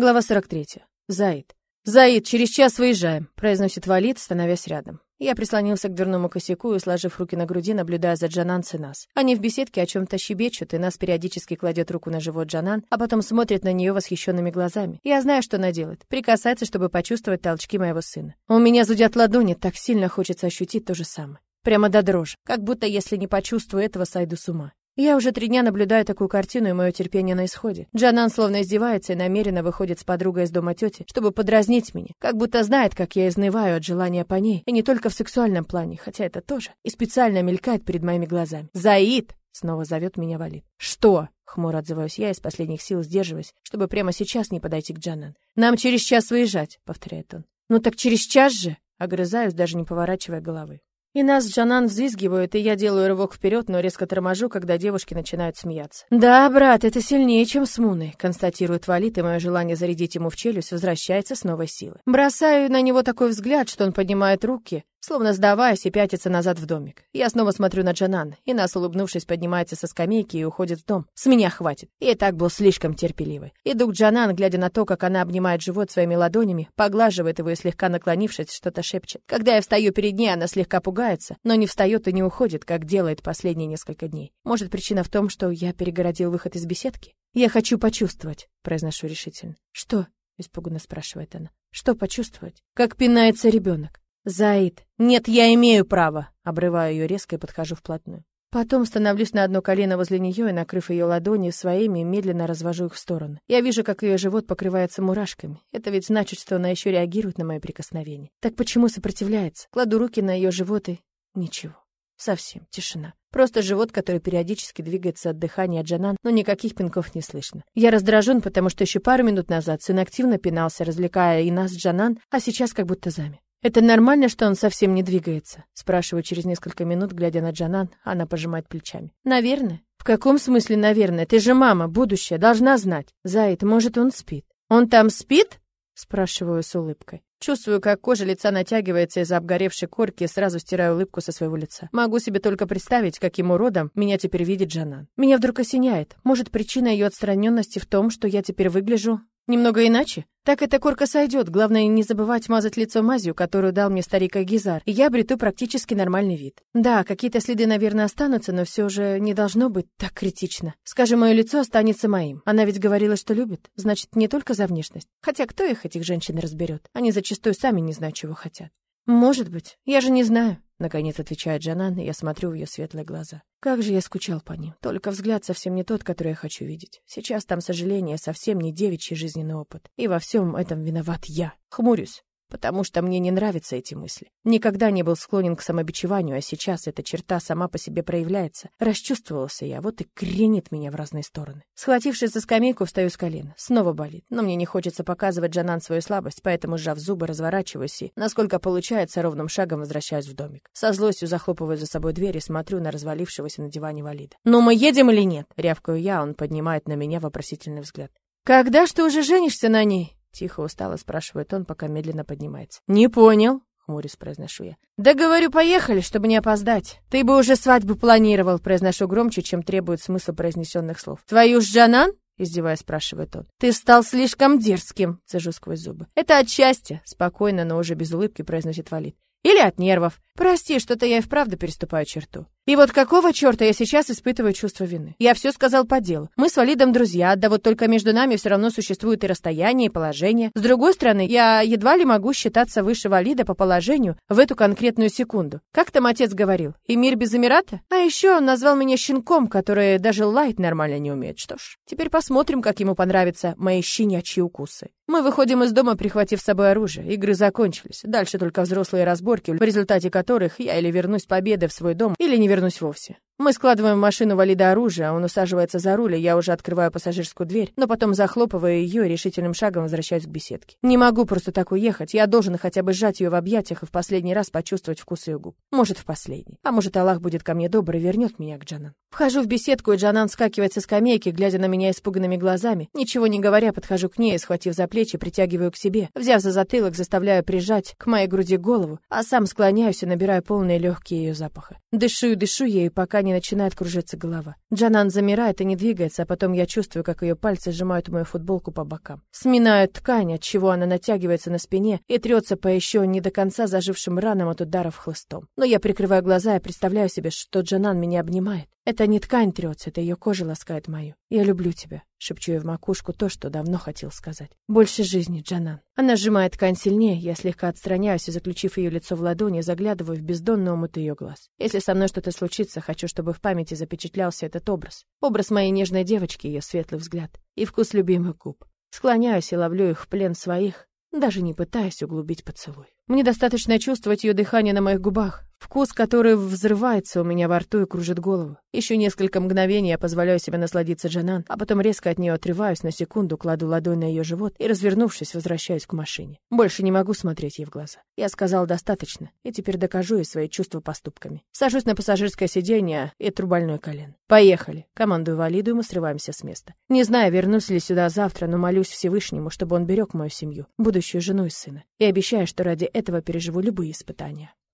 Глава 43. Заид. «Заид, через час выезжаем», — произносит Валид, становясь рядом. Я прислонился к дверному косяку и, сложив руки на груди, наблюдая за Джанан нас. Они в беседке о чем-то щебечут, и нас периодически кладет руку на живот Джанан, а потом смотрит на нее восхищенными глазами. Я знаю, что она делает. Прикасается, чтобы почувствовать толчки моего сына. У меня зудят ладони, так сильно хочется ощутить то же самое. Прямо до дрожи. Как будто, если не почувствую этого, сойду с ума. Я уже три дня наблюдаю такую картину, и мое терпение на исходе. Джанан словно издевается и намеренно выходит с подругой из дома тети, чтобы подразнить меня, как будто знает, как я изнываю от желания по ней, и не только в сексуальном плане, хотя это тоже, и специально мелькает перед моими глазами. «Заид!» — снова зовет меня Валид. «Что?» — хмуро отзываюсь я, из последних сил сдерживаясь, чтобы прямо сейчас не подойти к Джанан. «Нам через час выезжать», — повторяет он. «Ну так через час же!» — огрызаюсь, даже не поворачивая головы. И нас Джанан взвизгивают, и я делаю рывок вперед, но резко торможу, когда девушки начинают смеяться. «Да, брат, это сильнее, чем с Муной», — констатирует Валит, и мое желание зарядить ему в челюсть возвращается с новой силой. Бросаю на него такой взгляд, что он поднимает руки, словно сдаваясь и пятится назад в домик. Я снова смотрю на Джанан, и нас, улыбнувшись, поднимается со скамейки и уходит в дом. С меня хватит. И так был слишком терпеливый. Иду к Джанан, глядя на то, как она обнимает живот своими ладонями, поглаживает его и слегка наклонившись, что-то шепчет. Когда я встаю перед ней, она слегка пугается, но не встает и не уходит, как делает последние несколько дней. Может, причина в том, что я перегородил выход из беседки? Я хочу почувствовать, произношу решительно. Что? испуганно спрашивает она. Что почувствовать? Как пинается ребенок. Заид. Нет, я имею право. Обрываю ее резко и подхожу вплотную. Потом становлюсь на одно колено возле нее и, накрыв ее ладони своими, медленно развожу их в стороны. Я вижу, как ее живот покрывается мурашками. Это ведь значит, что она еще реагирует на мои прикосновения. Так почему сопротивляется? Кладу руки на ее живот и... Ничего. Совсем тишина. Просто живот, который периодически двигается от дыхания Джанан, но никаких пинков не слышно. Я раздражен, потому что еще пару минут назад сын активно пинался, развлекая и нас Джанан, а сейчас как будто замер. «Это нормально, что он совсем не двигается?» Спрашиваю через несколько минут, глядя на Джанан, она пожимает плечами. «Наверное». «В каком смысле «наверное»? Ты же мама, будущее, должна знать. Заид, может, он спит?» «Он там спит?» Спрашиваю с улыбкой. Чувствую, как кожа лица натягивается из-за обгоревшей корки и сразу стираю улыбку со своего лица. Могу себе только представить, каким уродом меня теперь видит Джанан. Меня вдруг осеняет. Может, причина ее отстраненности в том, что я теперь выгляжу Немного иначе? Так эта корка сойдет. Главное, не забывать мазать лицо мазью, которую дал мне старик Агизар, и я обрету практически нормальный вид. Да, какие-то следы, наверное, останутся, но все же не должно быть так критично. Скажем, мое лицо останется моим. Она ведь говорила, что любит. Значит, не только за внешность. Хотя кто их, этих женщин, разберет? Они зачастую сами не знают, чего хотят. Может быть. Я же не знаю. Наконец отвечает Джанан, и я смотрю в ее светлые глаза. Как же я скучал по ним. Только взгляд совсем не тот, который я хочу видеть. Сейчас там сожаление, совсем не девичий жизненный опыт. И во всем этом виноват я. Хмурюсь потому что мне не нравятся эти мысли. Никогда не был склонен к самобичеванию, а сейчас эта черта сама по себе проявляется. Расчувствовался я, вот и кренит меня в разные стороны. Схватившись за скамейку, встаю с колена. Снова болит, но мне не хочется показывать Джанан свою слабость, поэтому, сжав зубы, разворачиваюсь и, насколько получается, ровным шагом возвращаюсь в домик. Со злостью захлопываю за собой дверь и смотрю на развалившегося на диване валида. «Ну мы едем или нет?» — рявкаю я, он поднимает на меня вопросительный взгляд. «Когда ж ты уже женишься на ней?» Тихо устало спрашивает он, пока медленно поднимается. «Не понял», — хмурясь произношу я. «Да говорю, поехали, чтобы не опоздать. Ты бы уже свадьбу планировал», — произношу громче, чем требует смысл произнесенных слов. «Твою ж Джанан?» — издеваясь, спрашивает он. «Ты стал слишком дерзким», — цежу сквозь зубы. «Это от счастья», — спокойно, но уже без улыбки произносит Валид. «Или от нервов. Прости, что-то я и вправду переступаю черту. И вот какого черта я сейчас испытываю чувство вины? Я все сказал по делу. Мы с Валидом друзья, да вот только между нами все равно существует и расстояние, и положение. С другой стороны, я едва ли могу считаться выше Валида по положению в эту конкретную секунду. Как там отец говорил? И мир без Эмирата? А еще он назвал меня щенком, который даже лайт нормально не умеет. Что ж, теперь посмотрим, как ему понравятся мои щенячьи укусы. Мы выходим из дома, прихватив с собой оружие. Игры закончились. Дальше только взрослые разборки, в результате которых я или вернусь победой в свой дом, или не вернусь вовсе. Мы складываем в машину валида оружие, он усаживается за руль, и я уже открываю пассажирскую дверь, но потом захлопываю ее и решительным шагом возвращаюсь к беседке. Не могу просто так уехать, я должен хотя бы сжать ее в объятиях и в последний раз почувствовать вкус ее губ. Может, в последний. А может, Аллах будет ко мне добр и вернет меня к Джанан. Вхожу в беседку, и Джанан скакивает со скамейки, глядя на меня испуганными глазами. Ничего не говоря, подхожу к ней, схватив за плечи, притягиваю к себе. Взяв за затылок, заставляю прижать к моей груди голову, а сам склоняюсь и набираю полные легкие ее запаха. Дышу и дышу ею, пока не мне начинает кружиться голова. Джанан замирает и не двигается, а потом я чувствую, как ее пальцы сжимают мою футболку по бокам. Сминают ткань, от чего она натягивается на спине и трется по еще не до конца зажившим ранам от ударов хлыстом. Но я прикрываю глаза и представляю себе, что Джанан меня обнимает. Это не ткань трется, это ее кожа ласкает мою. Я люблю тебя, шепчу я в макушку то, что давно хотел сказать. Больше жизни, Джанан. Она сжимает ткань сильнее, я слегка отстраняюсь и, заключив ее лицо в ладони, заглядываю в бездонный омут ее глаз. Если со мной что-то случится, хочу, чтобы в памяти запечатлялся этот образ. Образ моей нежной девочки, ее светлый взгляд и вкус любимых губ. Склоняюсь и ловлю их в плен своих, даже не пытаясь углубить поцелуй. Мне достаточно чувствовать ее дыхание на моих губах, Вкус, который взрывается у меня во рту и кружит голову. Еще несколько мгновений я позволяю себе насладиться Джанан, а потом резко от нее отрываюсь на секунду, кладу ладонь на ее живот и, развернувшись, возвращаюсь к машине. Больше не могу смотреть ей в глаза. Я сказал достаточно, и теперь докажу ей свои чувства поступками. Сажусь на пассажирское сиденье и тру больной колен. Поехали. Командую Валиду, и мы срываемся с места. Не знаю, вернусь ли сюда завтра, но молюсь Всевышнему, чтобы он берег мою семью, будущую жену и сына. И обещаю, что ради этого переживу любые испытания.